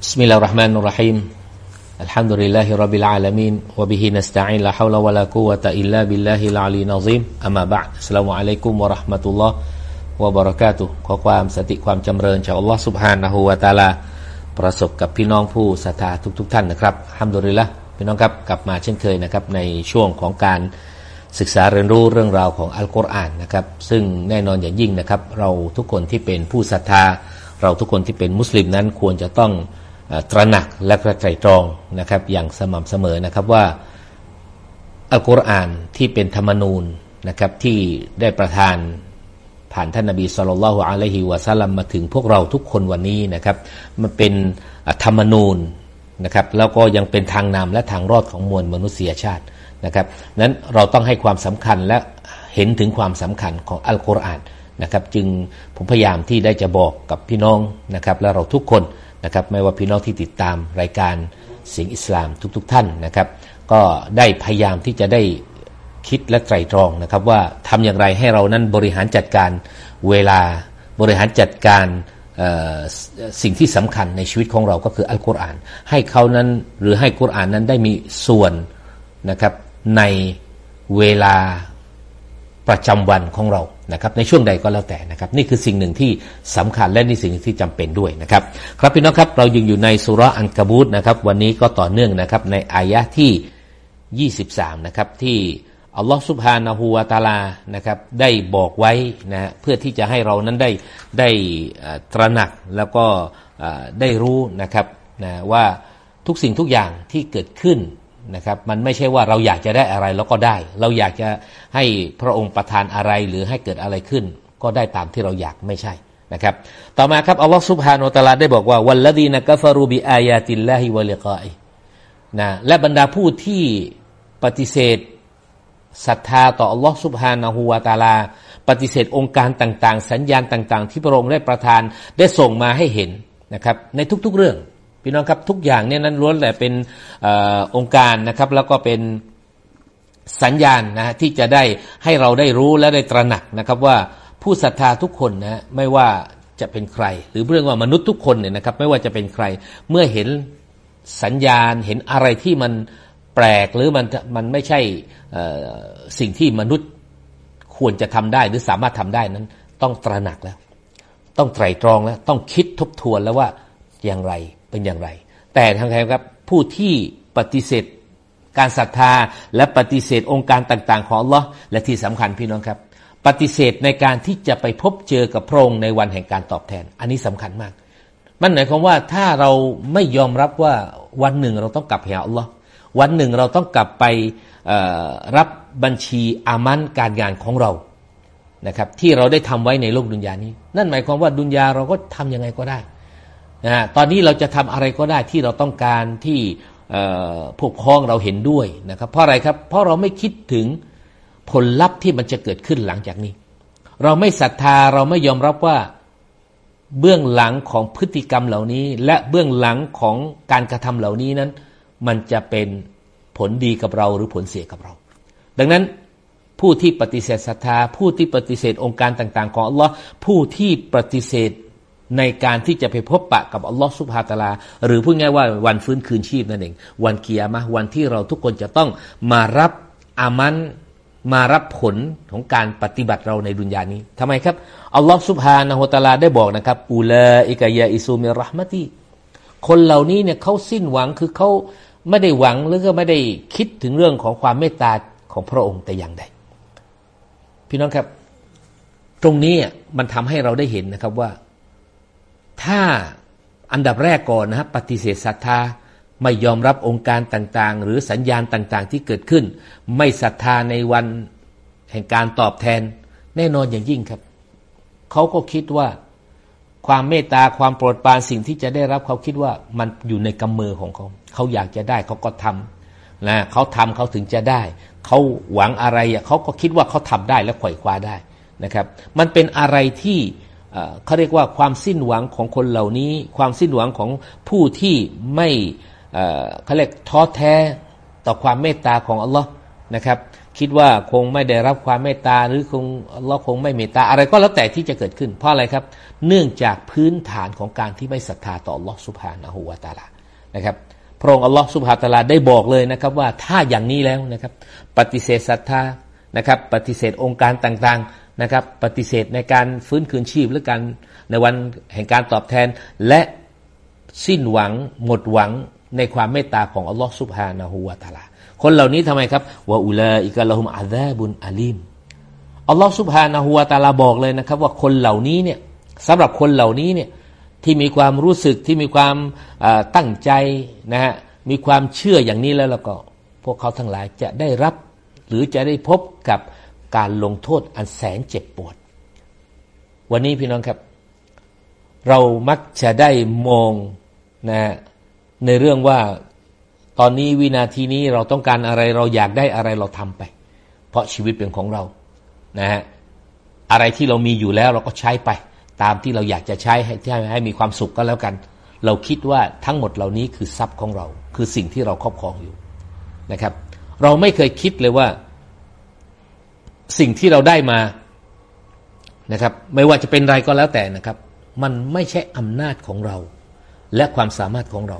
بسم الله الرحمن الرحيم الحمد لله رب العالمين وبه نستعين لا حول ولا قوة إلا بالله العلي العظيم أما بعد السلام عليكم ورحمة الله وبركاته ขอความสติความจำเริญจากอัลลอฮ์ سبحانه และ تعالى ประสบกับพี่น้องผู้ศรัทธาทุกๆทท่านนะครับฮัมดุริลละพี่น้องครับกลับมาเช่นเคยนะครับในช่วงของการศึกษาเรียนรู้เรื่องราวของอัลกุรอานนะครับซึ่งแน่นอนอย่างยิ่งนะครับ เราทุกคนที่เป็นผู้ศรัทธา เราทุกคนที่เป็นมุสลิมนั้นควรจะต้อง ตระหนักและกระไตรตรองนะครับอย่างสม่ำเสมอนะครับว่าอัลกุรอานที่เป็นธรรมนูญนะครับที่ได้ประทานผ่านท่านนบีสุลต่านละฮ์อะลัยฮิวะซัลลัมมาถึงพวกเราทุกคนวันนี้นะครับมันเป็นธรรมนูญนะครับแล้วก็ยังเป็นทางนำและทางรอดของมวลมนุษยชาตินะครับนั้นเราต้องให้ความสำคัญและเห็นถึงความสำคัญของอัลกุรอานนะครับจึงผมพยายามที่ได้จะบอกกับพี่น้องนะครับและเราทุกคน นะครับไม่ว่าพี่น้องที่ติดตามรายการเสียงอิสลามทุกๆทท่านนะครับ ก็ได้พยายามที่จะได้คิดและไตรตรองนะครับว่าทำอย่างไรให้เรานั้นบริหารจัดการเวลาบริหารจัดการสิ่งที่สำคัญในชีวิตของเราก็คืออัลกุรอาน ให้เขานั้นหรือให้กุรอานนั้นได้มีส่วนนะครับในเวลา ประจำวันของเรานะครับในช่วงใดก็แล้วแต่นะครับ นี่คือสิ่งหนึ่งที่สำคัญและนี่สิ่งที่จำเป็นด้วยนะครับ ครับพี่น้องครับเรายังอยู่ในสุรอันกบูตนะครับ วันนี้ก็ต่อเนื่องนะครับในอายะที่ 23 นะครับ ที่อัลลอฮฺสุบฮานาหูวาตาลานะครับ ได้บอกไว้นะเพื่อที่จะให้เรานั้นได้ได้ตระหนักแล้วก็ได้รู้นะครับนะว่าทุกสิ่งทุกอย่างที่เกิดขึ้น นะครับมันไม่ใช่ว่าเราอยากจะได้อะไรแล้วก็ได้ เราอยากจะให้พระองค์ประทานอะไรหรือให้เกิดอะไรขึ้น ก็ได้ตามที่เราอยากไม่ใช่นะครับต่อมาครับอัลลอฮฺสุบฮานาตะลาได้บอกว่าวัลลดีนกัฟารูบิอายาติลลาฮิวะลิกาอินะและบรรดาผู้ที่ปฏิเสธศรัทธาต่ออัลลอฮฺสุบฮานาหูวาตาลา ปฏิเสธองค์การต่างๆ สัญญาณต่าง ๆ ที่พระองค์ได้ประทานได้ส่งมาให้เห็นนะครับในทุกๆเรื่อง พี่น้องครับทุกอย่างเนี่ยนั้นล้วนแต่เป็นอองค์การนะครับ แล้วก็เป็นสัญญาณนะที่จะได้ให้เราได้รู้และได้ตระหนักนะครับว่าผู้ศรัทธาทุกคนนะไม่ว่าจะเป็นใคร หรือเรื่องว่ามนุษย์ทุกคนเนี่ยนะครับ ไม่ว่าจะเป็นใคร เมื่อเห็นสัญญาณเห็นอะไรที่มันแปลกหรือมันมันไม่ใช่สิ่งที่มนุษย์ควรจะทำได้หรือสามารถทำได้นั้น ต้องตระหนักแล้ว ต้องไตรตรองแล้วต้องคิดทบทวนแล้วว่าอย่างไร เป็นอย่างไร แต่ทางใครครับผู้ที่ปฏิเสธการศรัทธาและปฏิเสธองค์การต่างๆ ของอัลลอฮ์และที่สำคัญพี่น้องครับ ปฏิเสธในการที่จะไปพบเจอกับพระองค์ในวันแห่งการตอบแทน อันนี้สำคัญมาก มันหมายความว่าถ้าเราไม่ยอมรับว่าวันหนึ่งเราต้องกลับหาอัลลอฮ์วันหนึ่งเราต้องกลับไปรับบัญชีอามันการงานของเรานะครับที่เราได้ทำไว้ในโลกดุนยานี้ นั่นหมายความว่าดุนยาเราก็ทํำยังไงก็ได้ นะตอนนี้เราจะทำอะไรก็ได้ที่เราต้องการที่พวกพ้องเราเห็นด้วยนะครับ เพราะอะไรครับ เพราะเราไม่คิดถึงผลลัพธ์ที่มันจะเกิดขึ้นหลังจากนี้ เราไม่ศรัทธาเราไม่ยอมรับว่าเบื้องหลังของพฤติกรรมเหล่านี้ และเบื้องหลังของการกระทำเหล่านี้นั้น มันจะเป็นผลดีกับเราหรือผลเสียกับเรา ดังนั้นผู้ที่ปฏิเสธศรัทธา ผู้ที่ปฏิเสธองค์การต่าง ๆ ของอัลลอฮ์ผู้ที่ปฏิเสธ ในการที่จะไปพบปะกับอัลลอฮ์สุบฮาตาลา หรือพูดง่ายว่าวันฟื้นคืนชีพนั่นเอง วันเกียร์มาวันที่เราทุกคนจะต้องมารับอามันมารับผลของการปฏิบัติเราในดุนยานี้ทำไมครับอัลลอฮ์สุบฮานะฮุตาลาได้บอกนะครับอูลาอิกายาอิซูมิรห์มตีคนเหล่านี้เนี่ยเขาสิ้นหวังคือเขาไม่ได้หวังหรือก็ไม่ได้คิดถึงเรื่องของความเมตตาของพระองค์แต่อย่างใดพี่น้องครับ ตรงนี้มันทำให้เราได้เห็นนะครับว่า ถ้าอันดับแรกก่อนนะครับปฏิเสธศรัทธาไม่ยอมรับองค์การต่างๆ หรือสัญญาณต่างๆ ที่เกิดขึ้น ไม่ศรัทธาในวันแห่งการตอบแทน แน่นอนอย่างยิ่งครับเขาก็คิดว่าความเมตตาความโปรดปรานสิ่งที่จะได้รับเขาคิดว่ามันอยู่ในกำมือของเขา เขาอยากจะได้เขาก็ทำนะเขาทำเขาถึงจะได้ เขาหวังอะไรเขาก็คิดว่าเขาทำได้และไขว่คว้าได้นะครับ มันเป็นอะไรที่ เขาเรียกว่าความสิ้นหวังของคนเหล่านี้ ความสิ้นหวังของผู้ที่ไม่เขาเรียกท้อแท้ต่อความเมตตาของอัลลอฮ์นะครับ คิดว่าคงไม่ได้รับความเมตตาหรือคงเราคงไม่เมตตาอะไรก็แล้วแต่ที่จะเกิดขึ้น เพราะอะไรครับ เนื่องจากพื้นฐานของการที่ไม่ศรัทธาต่ออัลลอฮ์สุภานะฮูวาตาลานะครับพระองค์อัลลอฮฺสุบฮาตาลาได้บอกเลยนะครับว่าถ้าอย่างนี้แล้วนะครับ ปฏิเสธศรัทธานะครับ ปฏิเสธองค์การต่างๆ นะครับปฏิเสธในการฟื้นคืนชีพหรือการในวันแห่งการตอบแทน และสิ้นหวังหมดหวังในความเมตตาของอัลลอฮฺสุบฮานะฮูวาตาลาคนเหล่านี้ทำไมครับว่าอุลาอิกะละฮุมอาซาบุนอาลีมอัลลอฮฺสุบฮานะฮูวาตาลาบอกเลยนะครับ ว่าคนเหล่านี้เนี่ยสำหรับคนเหล่านี้เนี่ยที่มีความรู้สึกที่มีความตั้งใจนะฮะมีความเชื่ออย่างนี้แล้วแล้วก็ พวกเขาทั้งหลายจะได้รับ หรือจะได้พบกับ การลงโทษอันแสนเจ็บปวด วันนี้พี่น้องครับ เรามักจะได้มองนะในเรื่องว่าตอนนี้วินาทีนี้เราต้องการอะไรเราอยากได้อะไรเราทำไป เพราะชีวิตเป็นของเรานะฮะอะไรที่เรามีอยู่แล้วเราก็ใช้ไป ตามที่เราอยากจะใช้ให้ให้มีความสุขก็แล้วกัน เราคิดว่าทั้งหมดเหล่านี้คือทรัพย์ของเรา คือสิ่งที่เราครอบครองอยู่นะครับ เราไม่เคยคิดเลยว่า สิ่งที่เราได้มานะครับ ไม่ว่าจะเป็นไรก็แล้วแต่นะครับ มันไม่ใช่อำนาจของเรา และความสามารถของเรา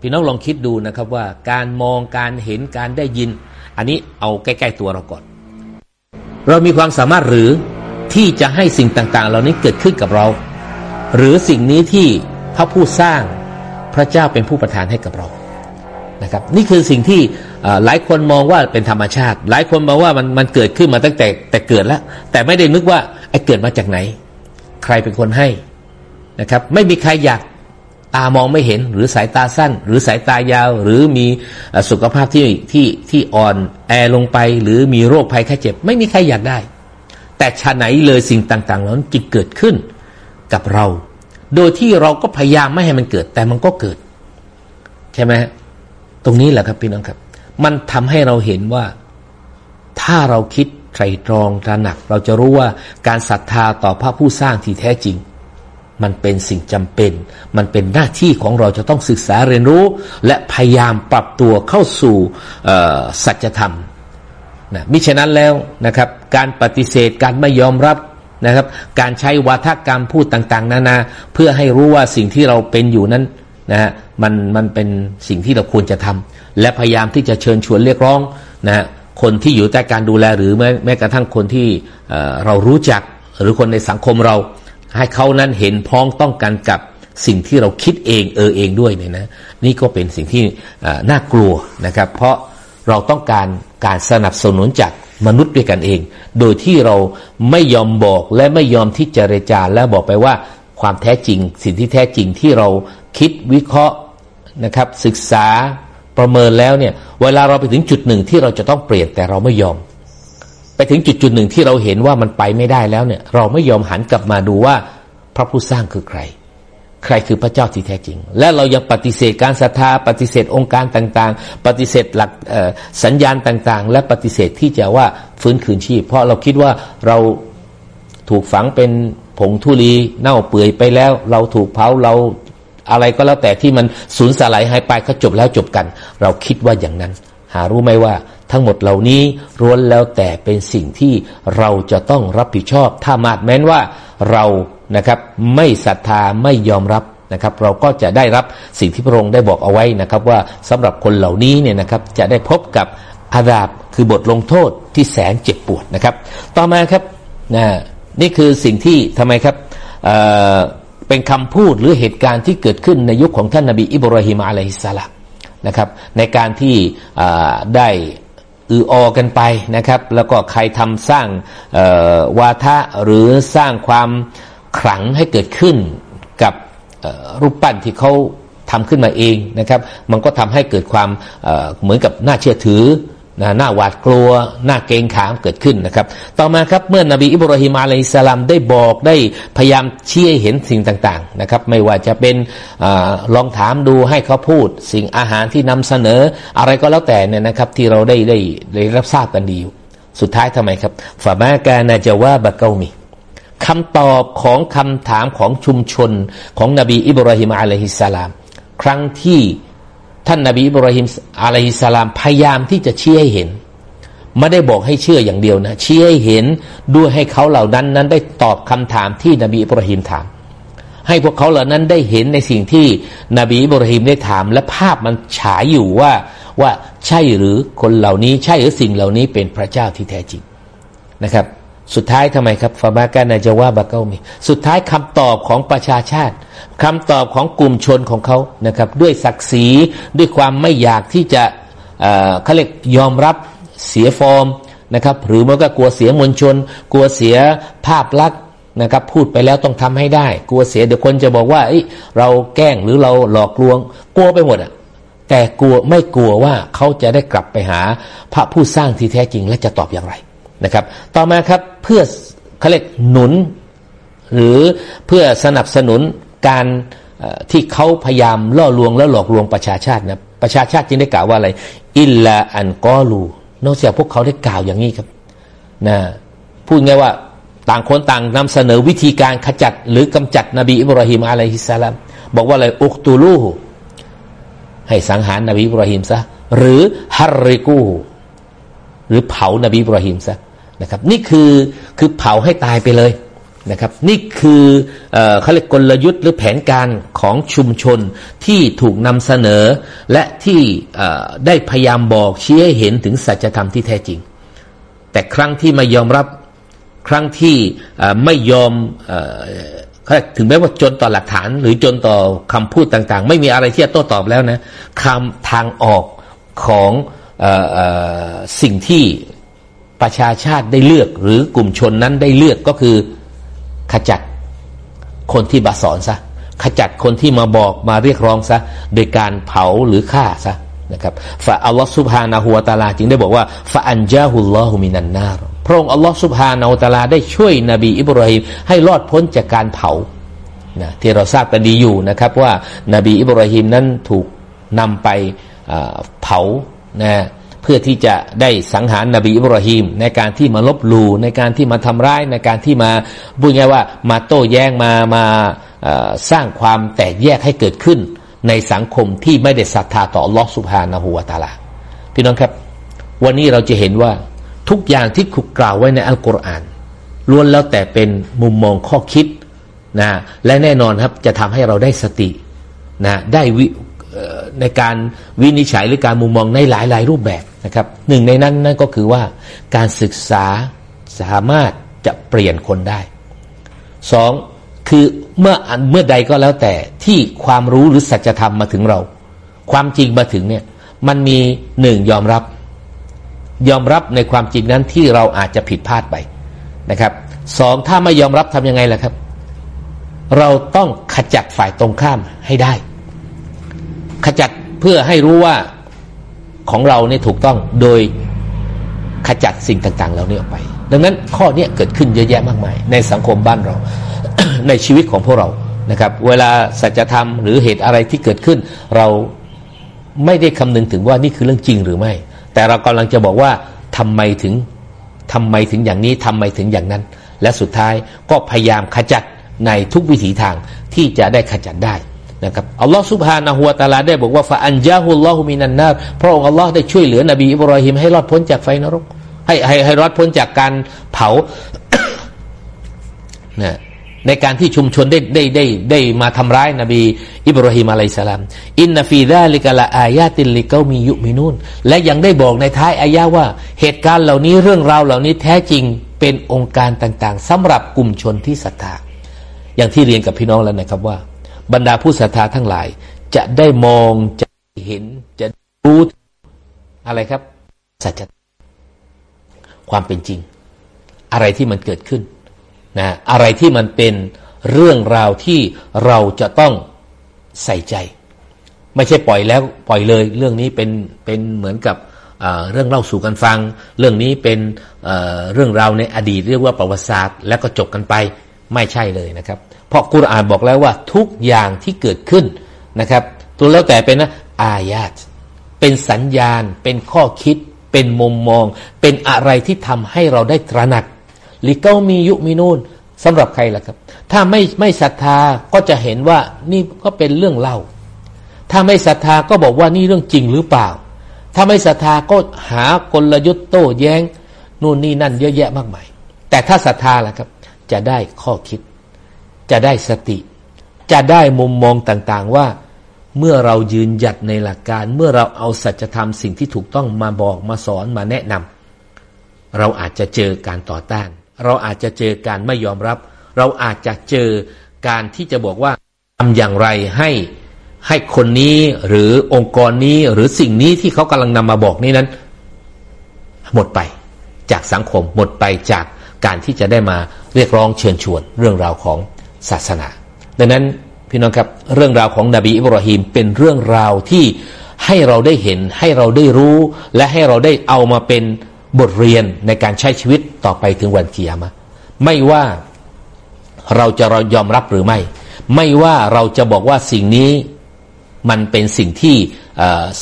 พี่น้องลองคิดดูนะครับว่าการมองการเห็นการได้ยิน อันนี้เอาใกล้ๆตัวเราก่อน เรามีความสามารถหรือที่จะให้สิ่งต่างๆ เหล่านี้เกิดขึ้นกับเรา หรือสิ่งนี้ที่พระผู้สร้างพระเจ้าเป็นผู้ประทานให้กับเรานะครับ นี่คือสิ่งที่ หลายคนมองว่าเป็นธรรมชาติ หลายคนมองว่ามันมันเกิดขึ้นมาตั้งแต่แต่เกิดแล้ว แต่ไม่ได้นึกว่าไอ้เกิดมาจากไหน ใครเป็นคนให้นะครับ ไม่มีใครอยากตามองไม่เห็น หรือสายตาสั้น หรือสายตายาว หรือมีสุขภาพที่ที่ที่อ่อนแอลงไป หรือมีโรคภัยแค่เจ็บ ไม่มีใครอยากได้ แต่ชาไหนเลยสิ่งต่างๆเหล่านั้นจิตเกิดขึ้นกับเรา โดยที่เราก็พยายามไม่ให้มันเกิด แต่มันก็เกิด ใช่ไหมตรงนี้แหละครับพี่น้องครับ มันทำให้เราเห็นว่า ถ้าเราคิดไตรตรองตระหนัก เราจะรู้ว่าการศรัทธาต่อพระผู้สร้างที่แท้จริง มันเป็นสิ่งจำเป็น มันเป็นหน้าที่ของเราจะต้องศึกษาเรียนรู้ และพยายามปรับตัวเข้าสู่สัจธรรมนะมิฉะนั้นแล้วนะครับ การปฏิเสธการไม่ยอมรับนะครับ การใช้วาทกรรมพูดต่าง ๆ นานา เพื่อให้รู้ว่าสิ่งที่เราเป็นอยู่นั้น นะฮะมันมันเป็นสิ่งที่เราควรจะทำและพยายามที่จะเชิญชวนเรียกร้องนะคนที่อยู่ใต้การดูแลหรือแม้แม้กระทั่งคนที่เรารู้จักหรือคนในสังคมเรา ให้เขานั้นเห็นพ้องต้องกันกับสิ่งที่เราคิดเองเออเองด้วยเนี่ยนะนี่ก็เป็นสิ่งที่น่ากลัวนะครับ เพราะเราต้องการการสนับสนุนจากมนุษย์ด้วยกันเอง โดยที่เราไม่ยอมบอกและไม่ยอมที่จะเรจาและบอกไปว่า ความแท้จริง สิ่งที่แท้จริงที่เราคิดวิเคราะห์นะครับศึกษาประเมินแล้วเนี่ยเวลาเราไปถึงจุดหนึ่งที่เราจะต้องเปลี่ยนแต่เราไม่ยอม ไปถึงจุดจุดหนึ่งที่เราเห็นว่ามันไปไม่ได้แล้วเนี่ยเราไม่ยอมหันกลับมาดูว่าพระผู้สร้างคือใคร ใครคือพระเจ้าที่แท้จริง และเรายังปฏิเสธการศรัทธาปฏิเสธองค์การต่างๆ ปฏิเสธหลักสัญญาณต่างๆ และปฏิเสธที่จะว่าฟื้นคืนชีพ เพราะเราคิดว่าเราถูกฝังเป็น ผงทุลีเน่าเปื่อยไปแล้ว เราถูกเผาเราอะไรก็แล้วแต่ที่มันสูญสลายหายไปก็จบแล้วจบกัน เราคิดว่าอย่างนั้น หารู้ไหมว่า ทั้งหมดเหล่านี้ร้วนแล้วแต่เป็นสิ่งที่เราจะต้องรับผิดชอบ ถ้ามาดแม้นว่าเรานะครับไม่ศรัทธาไม่ยอมรับนะครับ เราก็จะได้รับสิ่งที่พระองค์ได้บอกเอาไว้นะครับ ว่าสำหรับคนเหล่านี้เนี่ยนะครับจะได้พบกับอาดาบคือบทลงโทษที่แสนเจ็บปวดนะครับ ต่อมาครับนะ นี่คือสิ่งที่ทำไมครับเเป็นคำพูดหรือเหตุการณ์ที่เกิดขึ้นในยุคของท่านนาบีอิบราฮิมอะลัยฮิสสลามนะครับในการที่ได้อืออกันไปนะครับ แล้วก็ใครทำสร้างวาทะหรือสร้างความขลังให้เกิดขึ้นกับรูปปั้นที่เขาทำขึ้นมาเองนะครับ มันก็ทำให้เกิดความเหมือนกับน่าเชื่อถือ นะหน้าหวาดกลัวหน้าเกรงขามเกิดขึ้นนะครับ ต่อมาครับเมื่อนบีอิบราฮิมอะลัยสลามได้บอกได้พยายามเชี้ให้เห็นสิ่งต่างๆนะครับ ไม่ว่าจะเป็นอลองถามดูให้เขาพูด สิ่งอาหารที่นำเสนอ อะไรก็แล้วแต่เนี่ยนะครับ ที่เราได้ได้ได้รับทราบกันดีสุดท้ายทำไมครับฟามาการนาจว่าบะเกามีคำตอบของคำถามของชุมชนของนบีอิบราฮิมอะลัยฮิสสลาม ครั้งที่ ท่านนบีอิบราฮิมอะลัยฮิสลามพยายามที่จะชี้ให้เห็น ไม่ได้บอกให้เชื่ออย่างเดียวนะชี้ให้เห็นด้วยให้เขาเหล่านั้นนั้นได้ตอบคำถามที่นบีอิบราฮิมถาม ให้พวกเขาเหล่านั้นได้เห็นในสิ่งที่นบีอิบราฮิมได้ถาม และภาพมันฉายอยู่ว่าว่าใช่หรือคนเหล่านี้ใช่หรือสิ่งเหล่านี้เป็นพระเจ้าที่แท้จริงนะครับ สุดท้ายทำไมครับฟาบากานาจาวาบาเกามี สุดท้ายคำตอบของประชาชาติคำตอบของกลุ่มชนของเขานะครับ ด้วยศักดิ์ศรีด้วยความไม่อยากที่จะเขาเรียกยอมรับเสียฟอร์มนะครับ หรือมันก็กลัวเสียมวลชน กลัวเสียภาพลักษณ์นะครับ พูดไปแล้วต้องทำให้ได้ กลัวเสียเดี๋ยวคนจะบอกว่าเราแกล้งหรือเราหลอกลวง กลัวไปหมดอะแต่กลัวไม่กลัวว่าเขาจะได้กลับไปหาพระผู้สร้างที่แท้จริงและจะตอบอย่างไร นะครับ ต่อมาครับเพื่อเขาเรียกหนุน หรือเพื่อสนับสนุนการที่เขาพยายามล่อลวงและหลอกลวงประชาชาตินะประชาชาติจึงได้กล่าวว่าอะไร อิลลาอันกอลูนอกจากพวกเขาได้กล่าวอย่างนี้ครับนะพูดง่ายว่าต่างคนต่างนำเสนอวิธีการขจัดหรือกำจัดนบีอิบราฮิมอะลัยฮิสสลามบอกว่าอะไรอุกตูลูให้สังหารนบีอิบราฮิมซะหรือฮัรริกูหรือเผานบีอิบราฮิมซะ นะครับ นี่คือคือเผาให้ตายไปเลยนะครับ นี่คือเขาเรียกกลยุทธ์หรือแผนการของชุมชนที่ถูกนำเสนอ และที่ได้พยายามบอกชี้ให้เห็นถึงสัจธรรมที่แท้จริง แต่ครั้งที่ไม่ยอมรับครั้งที่ไม่ยอมถึงแม้ว่าจนต่อหลักฐาน หรือจนต่อคำพูดต่างๆ ไม่มีอะไรที่จะโต้ตอบแล้วนะคำทางออกของออสิ่งที่ ประชาชาติได้เลือกหรือกลุ่มชนนั้นได้เลือกก็คือขจัดคนที่บาสอนซะขจัดคนที่มาบอกมาเรียกร้องซะโดยการเผาหรือฆ่าซะนะครับฟาอัลลอฮฺสุบฮานาหัวตาลาจึงได้บอกว่าฟาอันจาฮุลลอฮุมินันนารพระองค์อัลลอฮฺสุบฮานาอัตาลาได้ช่วยนบีอิบราฮิมให้รอดพ้นจากการเผานะที่เราทราบกันดีอยู่นะครับว่านาบีอิบราฮิมนั้นถูกนำไปเผานะ พื่อที่จะได้สังหารนบีอิบราฮิมในการที่มาลบลูในการที่มาทำร้ายในการที่มาพูดง่ายว่ามาโต้แย้งมามาสร้างความแตกแยกให้เกิดขึ้น ในสังคมที่ไม่ได้ศรัทธาต่อลอสุภานะหัวตาลาพี่น้องครับ วันนี้เราจะเห็นว่าทุกอย่างที่ขุกกล่าวไว้ในอัลกุรอานล้วนแล้วแต่เป็นมุมมองข้อคิดนะและแน่นอนครับจะทำให้เราได้สตินะได้วิ ในการวินิจฉัยหรือการมุมมองในหลาย ๆ รูปแบบนะครับหนึ่งในนั้นนั่นก็คือว่าการศึกษาสามารถจะเปลี่ยนคนได้สองคือเมื่อเมื่อใดก็แล้วแต่ที่ความรู้หรือสัจธรรมมาถึงเรา ความจริงมาถึงเนี่ยมันมีหนึ่งยอมรับ ยอมรับในความจริงนั้นที่เราอาจจะผิดพลาดไปนะครับสองถ้าไม่ยอมรับทำยังไงล่ะครับ เราต้องขจัดฝ่ายตรงข้ามให้ได้ ขจัดเพื่อให้รู้ว่าของเราเนี่ยถูกต้องโดยขจัดสิ่งต่างๆเหล่านี้ออกไป ดังนั้นข้อนี้เกิดขึ้นเยอะแยะมากมาย ในสังคมบ้านเรา ในชีวิตของพวกเรานะครับ เวลาสัจธรรมหรือเหตุอะไรที่เกิดขึ้น เราไม่ได้คำนึงถึงว่านี่คือเรื่องจริงหรือไม่ แต่เรากำลังจะบอกว่าทำไมถึงทำไมถึงอย่างนี้ทำไมถึงอย่างนั้น และสุดท้ายก็พยายามขจัดในทุกวิถีทางที่จะได้ขจัดได้ นะครับอัลลอฮฺสุบฮานะฮุวตาลาได้บอกว่าฟาอันจาฮุลลอฮุมินันนาพระองค์อัลลอฮ์ได้ช่วยเหลือนบีอิบรอฮิมให้รอดพ้นจากไฟนรก ให้ให้ให้รอดพ้นจากการเผานะในการที่ชุมชนได้ได้ได้ได้มาทำร้ายนบีอิบราฮิมอะลัยสลามอินนฟีดาลิกะลาอายาตินลิกามียุมินูนและยังได้บอกในท้ายอายาว่า เหตุการณ์เหล่านี้เรื่องราวเหล่านี้แท้จริงเป็นองค์การต่าง ๆสำหรับกลุ่มชนที่ศรัทธาอย่างที่เรียนกับพี่น้องแล้วนะครับว่า บรรดาผู้ศรัทธาทั้งหลาย จะได้มองจะเห็นจะรู้อะไรครับ สัจธรความเป็นจริง อะไรที่มันเกิดขึ้นนะอะไรที่มันเป็นเรื่องราวที่เราจะต้องใส่ใจ ไม่ใช่ปล่อยแล้วปล่อยเลย เรื่องนี้เป็นเป็นเหมือนกับเรื่องเล่าสู่กันฟัง เรื่องนี้เป็นเเรื่องราวในอดีตเรียกว่าประวัติศาสตร์ แล้วก็จบกันไปไม่ใช่เลยนะครับ เพราะกุรอานบอกแล้วว่าทุกอย่างที่เกิดขึ้นนะครับ ตัวแล้วแต่เป็นนะอายาตเป็นสัญญาณ เป็นข้อคิด เป็นมุมมอง เป็นอะไรที่ทำให้เราได้ตระหนักลิเกามียุมีนูนสำหรับใครล่ะครับ ถ้าไม่ไม่ศรัทธาก็จะเห็นว่านี่ก็เป็นเรื่องเล่า ถ้าไม่ศรัทธาก็บอกว่านี่เรื่องจริงหรือเปล่า ถ้าไม่ศรัทธาก็หากลยุทธ์โต้แย้ง นู่นนี่นั่นเยอะแยะมากมาย แต่ถ้าศรัทธาล่ะครับ จะได้ข้อคิด จะได้สติ จะได้มุมมองต่างๆว่า เมื่อเรายืนหยัดในหลักการ เมื่อเราเอาสัจธรรมสิ่งที่ถูกต้องมาบอกมาสอนมาแนะนำเราอาจจะเจอการต่อต้าน เราอาจจะเจอการไม่ยอมรับ เราอาจจะเจอการที่จะบอกว่าทำอย่างไรให้ให้คนนี้หรือองค์กรนี้หรือสิ่งนี้ที่เขากำลังนำมาบอกนี้นั้น หมดไปจากสังคมหมดไปจากการที่จะได้มาเรียกร้องเชิญชวนเรื่องราวของ ศาสนา ดังนั้นพี่น้องครับเรื่องราวของนบีอิบราฮิมเป็นเรื่องราวที่ให้เราได้เห็นให้เราได้รู้ และให้เราได้เอามาเป็นบทเรียนในการใช้ชีวิตต่อไปถึงวันกิยามะไม่ว่าเราจะเรายอมรับหรือไม่ ไม่ว่าเราจะบอกว่าสิ่งนี้มันเป็นสิ่งที่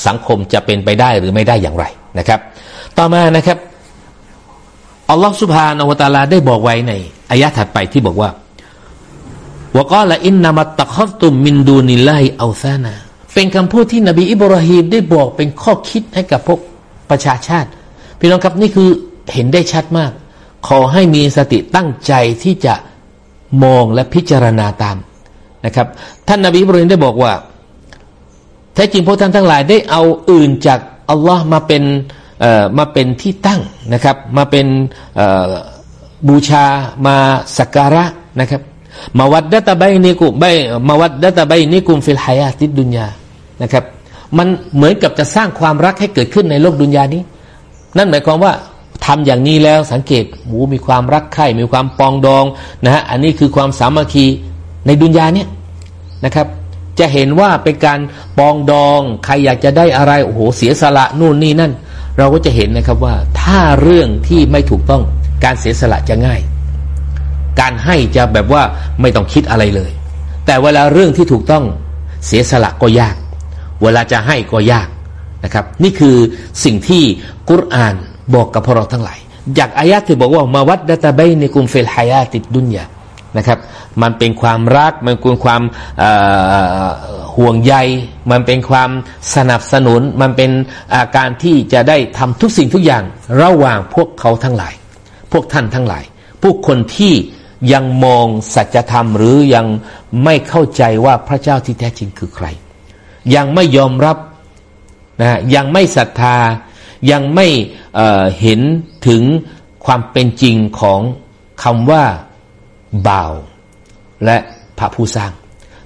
สังคมจะเป็นไปได้หรือไม่ได้อย่างไรนะครับ ต่อมานะครับอัลลอฮฺสุบฮานอัตาลาได้บอกไว้ในอายะถัดไปที่บอกว่า วกาละอินนามัตตะคอตุมมินดูนิลาฮิอัลซานาเป็นคำพูดที่นบีอิบราฮิมได้บอกเป็นข้อคิดให้กับพวกประชาชาติ พี่น้องครับนี่คือเห็นได้ชัดมาก ขอให้มีสติตั้งใจที่จะมองและพิจารณาตามนะครับ ท่านนบีอิบราฮิมได้บอกว่าแท้จริงพวกท่านทั้งหลายได้เอาอื่นจากอัลลอฮ์มาเป็นมาเป็นที่ตั้งนะครับ มาเป็นบูชามาสักการะนะครับ มาวัดดัตใบนิกุใบมาวัดดัตใบนิกุมฟิลไฮายาติดดุนยานะครับ มันเหมือนกับจะสร้างความรักให้เกิดขึ้นในโลกดุนยานี้ นั่นหมายความว่าทำอย่างนี้แล้วสังเกตหมูมีความรักใคร่มีความปองดองนะฮะอันนี้คือความสามัคคีในดุนยาเนี่ยนะครับ จะเห็นว่าเป็นการปองดองใครอยากจะได้อะไรโอ้โหเสียสละนู่นนี่นั่น เราก็จะเห็นนะครับว่าถ้าเรื่องที่ไม่ถูกต้องการเสียสละจะง่าย การให้จะแบบว่าไม่ต้องคิดอะไรเลย แต่เวลาเรื่องที่ถูกต้องเสียสละก็ยาก เวลาจะให้ก็ยากนะครับ นี่คือสิ่งที่กุรอานบอกกับพวกเราทั้งหลายจากอายะที่บอกว่ามาวัดดะตาเบในกุมเฟลฮายาติดดุนยานะครับ มันเป็นความรัก มันเป็นความห่วงใย มันเป็นความสนับสนุน มันเป็นอาการที่จะได้ทำทุกสิ่งทุกอย่าง ระหว่างพวกเขาทั้งหลาย พวกท่านทั้งหลายผู้คนที่ ยังมองสัจธรรมหรือยังไม่เข้าใจว่าพระเจ้าที่แท้จริงคือใคร ยังไม่ยอมรับนะยังไม่ศรัทธายังไม่เห็นถึงความเป็นจริงของคำว่าบ่าว และพระผู้สร้าง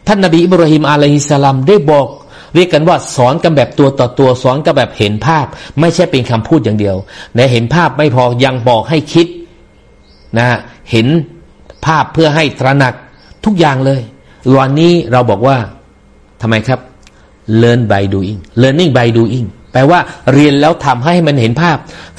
ท่านนบีอิบราฮิมอะลัยฮิสสลามได้บอก เรียกกันว่าสอนกันแบบตัวต่อตัวสอนกันแบบเห็นภาพ ไม่ใช่เป็นคำพูดอย่างเดียวในเห็นภาพไม่พอยังบอกให้คิดนะเห็น ภาพเพื่อให้ตระหนักทุกอย่างเลยวันนี้เราบอกว่าทำไมครับ learn by doing learning by doing แปลว่าเรียนแล้วทำให้มันเห็นภาพ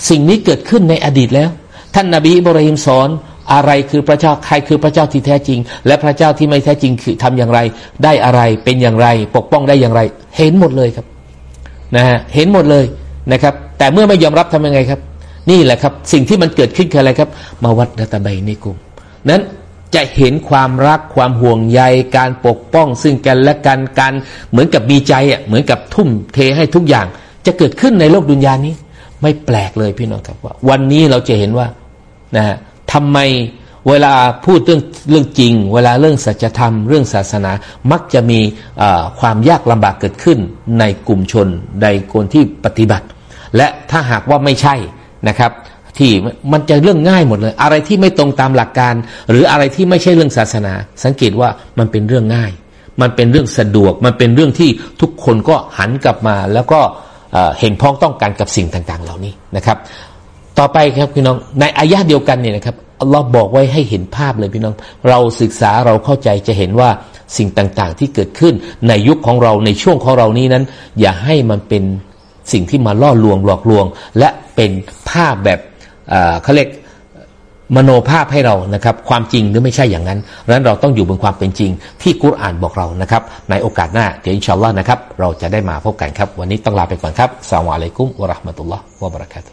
สิ่งนี้เกิดขึ้นในอดีตแล้ว ท่านนาบีอิบราฮิมสอนอะไรคือพระเจ้าใครคือพระเจ้าที่แท้จริง และพระเจ้าที่ไม่แท้จริงคือทำอย่างไร ได้อะไรเป็นอย่างไร ปกป้องได้อย่างไร เห็นหมดเลยครับนะฮะเห็นหมดเลยนะครับ แต่เมื่อไม่ยอมรับทำยังไงครับ นี่แหละครับ สิ่งที่มันเกิดขึ้นคืออะไรครับ มาวัดดัตใบนิกุม นั้นจะเห็นความรักความห่วงใยการปกป้อง ซึ่งกันและกันการเหมือนกับมีใจอะเหมือนกับทุ่มเทให้ทุกอย่าง จะเกิดขึ้นในโลกดุนยานี้ ไม่แปลกเลยพี่น้องครับว่า วันนี้เราจะเห็นว่านะฮะทำไมเวลาพูดเรื่องเรื่องจริง เวลาเรื่องสัจธรรม เรื่องศาสนามักจะมีความยากลำบากเกิดขึ้นในกลุ่มชนในคนที่ปฏิบัติ และถ้าหากว่าไม่ใช่นะครับ ที่มันจะเรื่องง่ายหมดเลย อะไรที่ไม่ตรงตามหลักการ หรืออะไรที่ไม่ใช่เรื่องศาสนา สังเกตว่ามันเป็นเรื่องง่าย มันเป็นเรื่องสะดวก มันเป็นเรื่องที่ทุกคนก็หันกลับมา แล้วก็เห็นพ้องต้องการกับสิ่งต่างๆ เหล่านี้นะครับ ต่อไปครับพี่น้องในอายะเดียวกันเนี่ยนะครับอัลลอฮ์บอกไว้ให้เห็นภาพเลยพี่น้อง เราศึกษาเราเข้าใจจะเห็นว่าสิ่งต่างๆ ที่เกิดขึ้นในยุคของเราในช่วงของเรานี้นั้น อย่าให้มันเป็นสิ่งที่มาล่อลวงหลอกลวง และเป็นภาพแบบ เขาเรียกมโนภาพให้เรานะครับความจริงหรือไม่ใช่อย่างนั้นดังนั้นเราต้องอยู่บนความเป็นจริง ที่กุรอานบอกเรานะครับ ในโอกาสหน้าเดี๋ยวอินชาอัลลอฮ์นะครับเราจะได้มาพบกันครับ วันนี้ต้องลาไปก่อนครับสวัสดีคุมวะราะห์มะตุลลอฮ์วะบรักาตุ